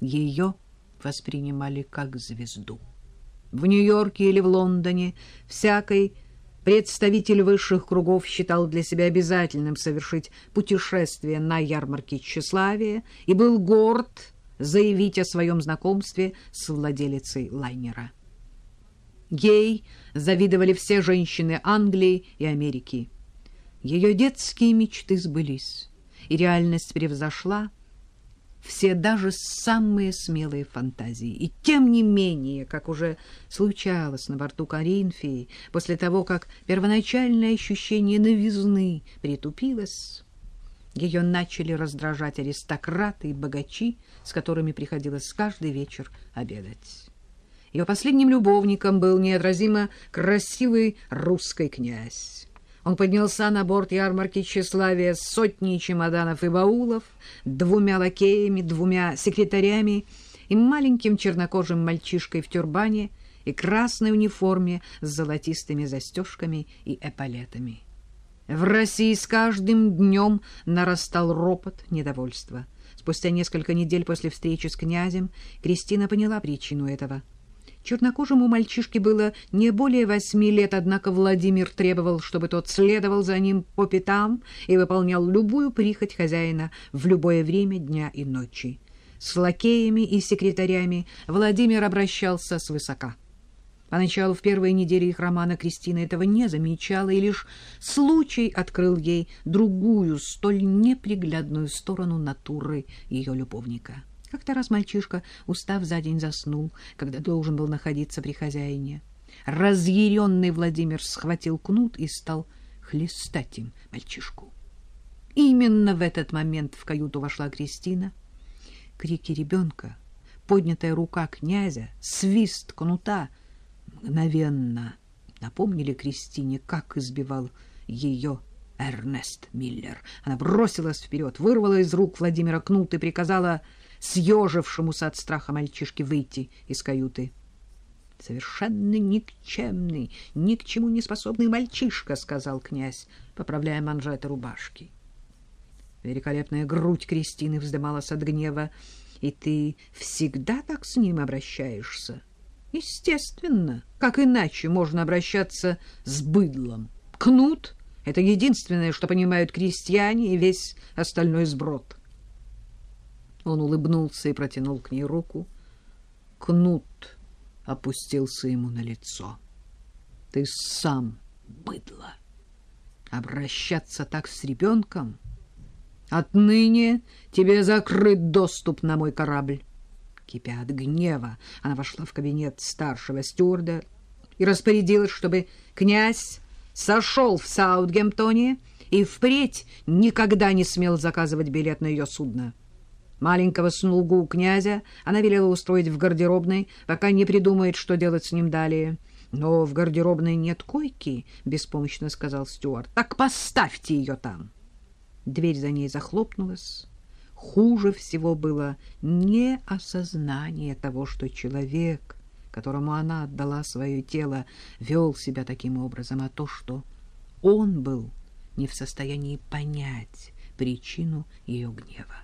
Ее воспринимали как звезду. В Нью-Йорке или в Лондоне всякий представитель высших кругов считал для себя обязательным совершить путешествие на ярмарке тщеславия и был горд заявить о своем знакомстве с владелицей лайнера. Ей завидовали все женщины Англии и Америки. Ее детские мечты сбылись, и реальность превзошла все даже самые смелые фантазии. И тем не менее, как уже случалось на борту Коринфии, после того, как первоначальное ощущение новизны притупилось, ее начали раздражать аристократы и богачи, с которыми приходилось каждый вечер обедать. Ее последним любовником был неотразимо красивый русский князь. Он поднялся на борт ярмарки тщеславия с сотней чемоданов и баулов, двумя лакеями, двумя секретарями и маленьким чернокожим мальчишкой в тюрбане и красной униформе с золотистыми застежками и эполетами. В России с каждым днем нарастал ропот недовольства. Спустя несколько недель после встречи с князем Кристина поняла причину этого — Чернокожему мальчишке было не более восьми лет, однако Владимир требовал, чтобы тот следовал за ним по пятам и выполнял любую прихоть хозяина в любое время дня и ночи. С лакеями и секретарями Владимир обращался свысока. Поначалу в первые недели их романа Кристина этого не замечала, и лишь случай открыл ей другую, столь неприглядную сторону натуры ее любовника. Как-то раз мальчишка, устав за день, заснул, когда должен был находиться при хозяине. Разъяренный Владимир схватил кнут и стал хлестать им мальчишку. Именно в этот момент в каюту вошла Кристина. Крики ребенка, поднятая рука князя, свист кнута мгновенно напомнили Кристине, как избивал ее Эрнест Миллер. Она бросилась вперед, вырвала из рук Владимира кнут и приказала съежившемуся от страха мальчишке выйти из каюты. «Совершенно никчемный, ни к чему не способный мальчишка», — сказал князь, поправляя манжеты рубашки. Великолепная грудь Кристины вздымалась от гнева. «И ты всегда так с ним обращаешься?» «Естественно. Как иначе можно обращаться с быдлом? Кнут — это единственное, что понимают крестьяне и весь остальной сброд». Он улыбнулся и протянул к ней руку. Кнут опустился ему на лицо. — Ты сам быдло. Обращаться так с ребенком? Отныне тебе закрыт доступ на мой корабль. Кипя от гнева, она вошла в кабинет старшего стюарда и распорядилась, чтобы князь сошел в Саутгемптоне и впредь никогда не смел заказывать билет на ее судно. Маленького слугу князя она велела устроить в гардеробной, пока не придумает, что делать с ним далее. «Но в гардеробной нет койки», — беспомощно сказал Стюарт. «Так поставьте ее там». Дверь за ней захлопнулась. Хуже всего было не осознание того, что человек, которому она отдала свое тело, вел себя таким образом, а то, что он был не в состоянии понять причину ее гнева.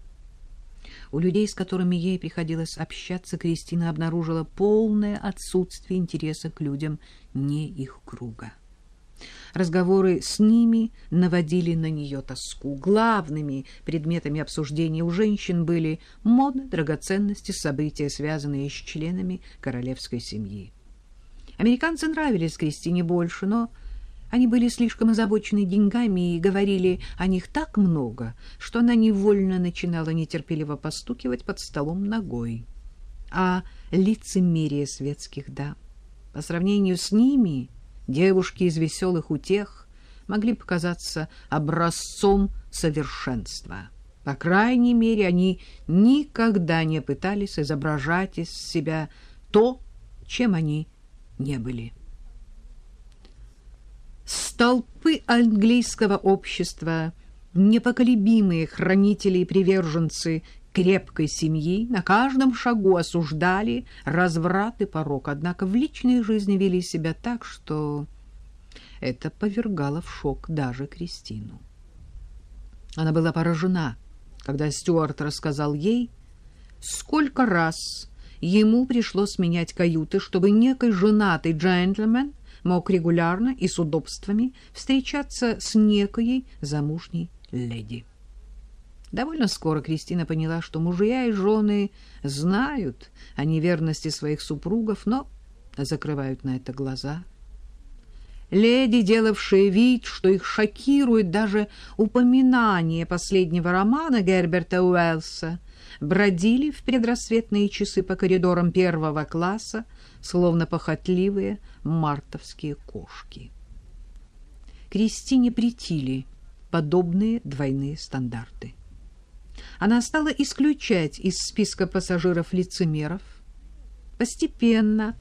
У людей, с которыми ей приходилось общаться, Кристина обнаружила полное отсутствие интереса к людям не их круга. Разговоры с ними наводили на нее тоску. Главными предметами обсуждения у женщин были моды, драгоценности, события, связанные с членами королевской семьи. Американцы нравились Кристине больше, но они были слишком озабочены деньгами и говорили о них так много, что она невольно начинала нетерпеливо постукивать под столом ногой. А лицемерие светских дам. По сравнению с ними девушки из веселых утех могли показаться образцом совершенства. По крайней мере, они никогда не пытались изображать из себя то, чем они не были столпы английского общества, непоколебимые хранители и приверженцы крепкой семьи, на каждом шагу осуждали разврат и порок, однако в личной жизни вели себя так, что это повергало в шок даже Кристину. Она была поражена, когда Стюарт рассказал ей, сколько раз ему пришлось менять каюты, чтобы некий женатый джентльмен мог регулярно и с удобствами встречаться с некой замужней леди. Довольно скоро Кристина поняла, что мужья и жены знают о неверности своих супругов, но закрывают на это глаза. Леди, делавшие вид, что их шокирует даже упоминание последнего романа Герберта Уэллса, бродили в предрассветные часы по коридорам первого класса, словно похотливые мартовские кошки. Кристине притили подобные двойные стандарты она стала исключать из списка пассажиров лицемеров. Постепенно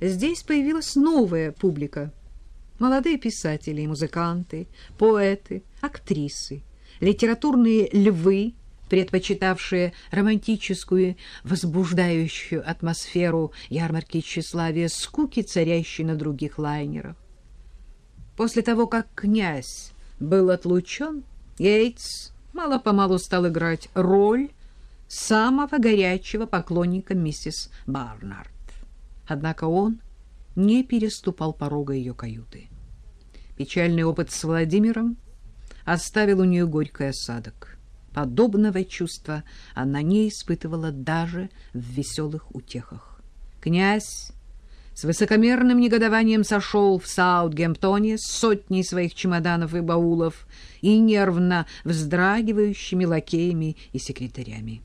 здесь появилась новая публика. Молодые писатели музыканты, поэты, актрисы, литературные львы, предпочитавшие романтическую, возбуждающую атмосферу ярмарки тщеславия скуки, царящей на других лайнерах. После того, как князь был отлучен, Йейтс мало-помалу стал играть роль самого горячего поклонника миссис Барнард. Однако он не переступал порога ее каюты. Печальный опыт с Владимиром оставил у нее горький осадок. Подобного чувства она не испытывала даже в веселых утехах. Князь с высокомерным негодованием сошел в Саутгемптоне с сотней своих чемоданов и баулов и нервно вздрагивающими лакеями и секретарями.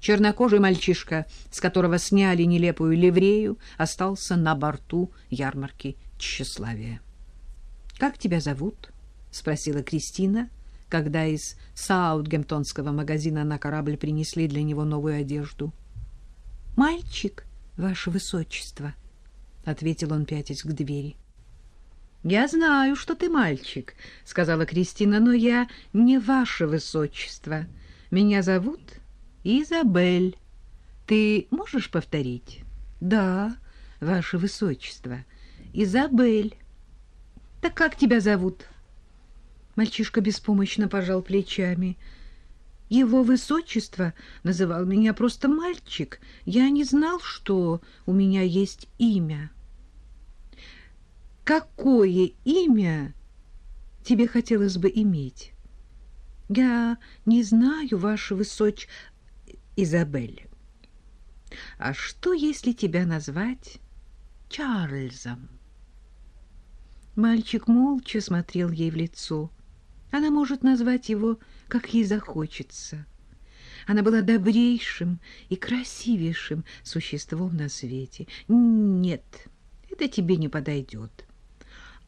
Чернокожий мальчишка, с которого сняли нелепую ливрею, остался на борту ярмарки тщеславия. — Как тебя зовут? — спросила Кристина, когда из саутгемптонского магазина на корабль принесли для него новую одежду. — Мальчик, ваше высочество, — ответил он, пятясь к двери. Я знаю, что ты мальчик, сказала Кристина, но я не ваше высочество. Меня зовут Изабель. Ты можешь повторить? Да, ваше высочество. Изабель. Так как тебя зовут? Мальчишка беспомощно пожал плечами. Его высочество называл меня просто мальчик. Я не знал, что у меня есть имя какое имя тебе хотелось бы иметь? Я не знаю, ваше высоч... Изабель. А что, если тебя назвать Чарльзом? Мальчик молча смотрел ей в лицо. Она может назвать его, как ей захочется. Она была добрейшим и красивейшим существом на свете. Нет, это тебе не подойдет.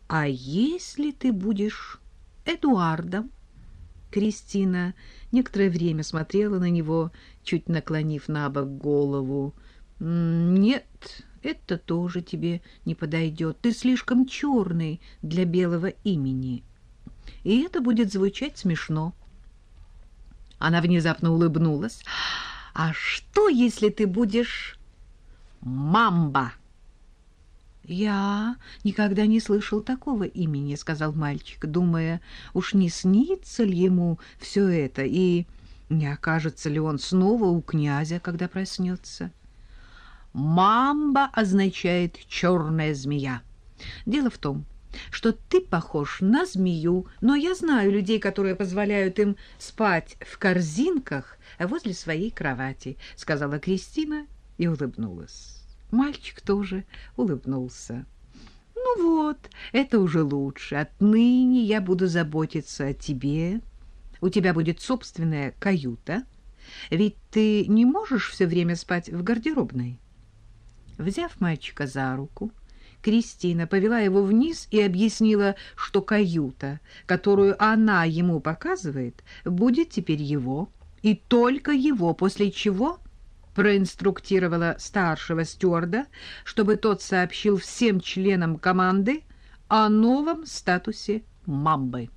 А если ты будешь Эдуардом? Кристина некоторое время смотрела на него, чуть наклонив на бок голову. Нет, это тоже тебе не подойдет. Ты слишком черный для белого имени. И это будет звучать смешно. Она внезапно улыбнулась. А что, если ты будешь мамба? «Я никогда не слышал такого имени», — сказал мальчик, думая, уж не снится ли ему все это, и не окажется ли он снова у князя, когда проснется. «Мамба» означает «черная змея». Дело в том, что ты похож на змею, но я знаю людей, которые позволяют им спать в корзинках возле своей кровати, — сказала Кристина и улыбнулась. Мальчик тоже улыбнулся. «Ну вот, это уже лучше. Отныне я буду заботиться о тебе. У тебя будет собственная каюта. Ведь ты не можешь все время спать в гардеробной». Взяв мальчика за руку, Кристина повела его вниз и объяснила, что каюта, которую она ему показывает, будет теперь его, и только его, после чего проинструктировала старшего стюарда, чтобы тот сообщил всем членам команды о новом статусе «Мамбы».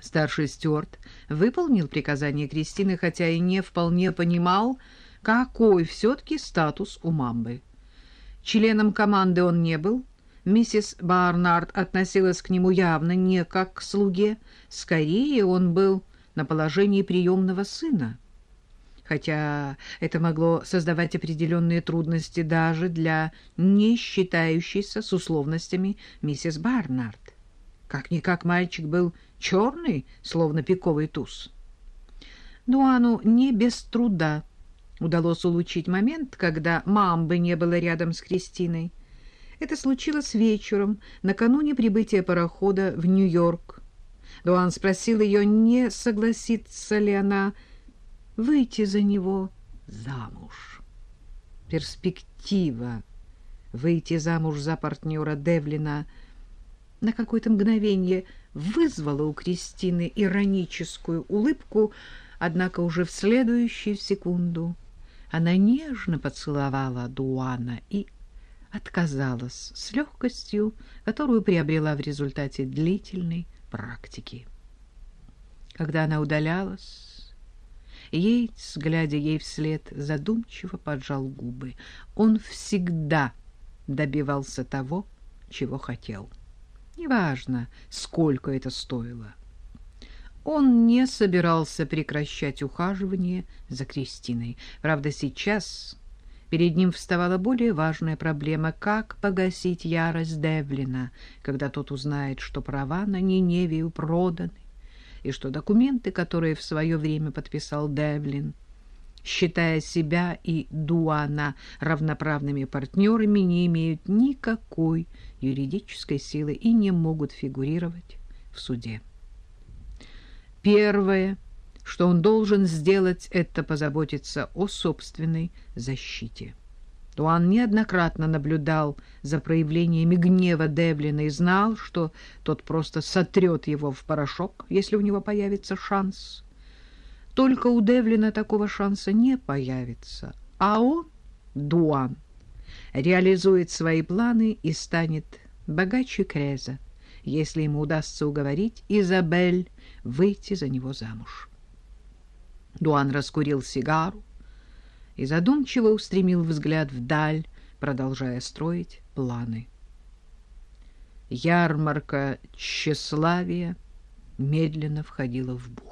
Старший стюард выполнил приказание Кристины, хотя и не вполне понимал, какой все-таки статус у Мамбы. Членом команды он не был, миссис Барнард относилась к нему явно не как к слуге, скорее он был на положении приемного сына. хотя это могло создавать определенные трудности даже для не считающейся с условностями миссис Барнард. Как-никак мальчик был черный, словно пиковый туз. Дуану не без труда удалось улучшить момент, когда мамбы не было рядом с Кристиной. Это случилось вечером, накануне прибытия парохода в Нью-Йорк. Дуан спросил ее, не согласится ли она выйти за него замуж. Перспектива выйти замуж за партнера Девлина на какое-то мгновение вызвала у Кристины ироническую улыбку, однако уже в следующую секунду она нежно поцеловала Дуана и отказалась с легкостью, которую приобрела в результате длительной практики. Когда она удалялась, Йейтс, глядя ей вслед, задумчиво поджал губы. Он всегда добивался того, чего хотел. Неважно, сколько это стоило. Он не собирался прекращать ухаживание за Кристиной. Правда, сейчас перед ним вставала более важная проблема — как погасить ярость Девлина, когда тот узнает, что права на Ниневию проданы, и что документы, которые в свое время подписал Девлин, считая себя и Дуана равноправными партнерами, не имеют никакой юридической силы и не могут фигурировать в суде. Первое, что он должен сделать, это позаботиться о собственной защите. Дуан неоднократно наблюдал за проявлениями гнева Девлина и знал, что тот просто сотрет его в порошок, если у него появится шанс. Только у Девлина такого шанса не появится, а он, Дуан, реализует свои планы и станет богаче Креза, если ему удастся уговорить Изабель выйти за него замуж. Дуан раскурил сигару и задумчиво устремил взгляд вдаль, продолжая строить планы. Ярмарка тщеславия медленно входила в бой.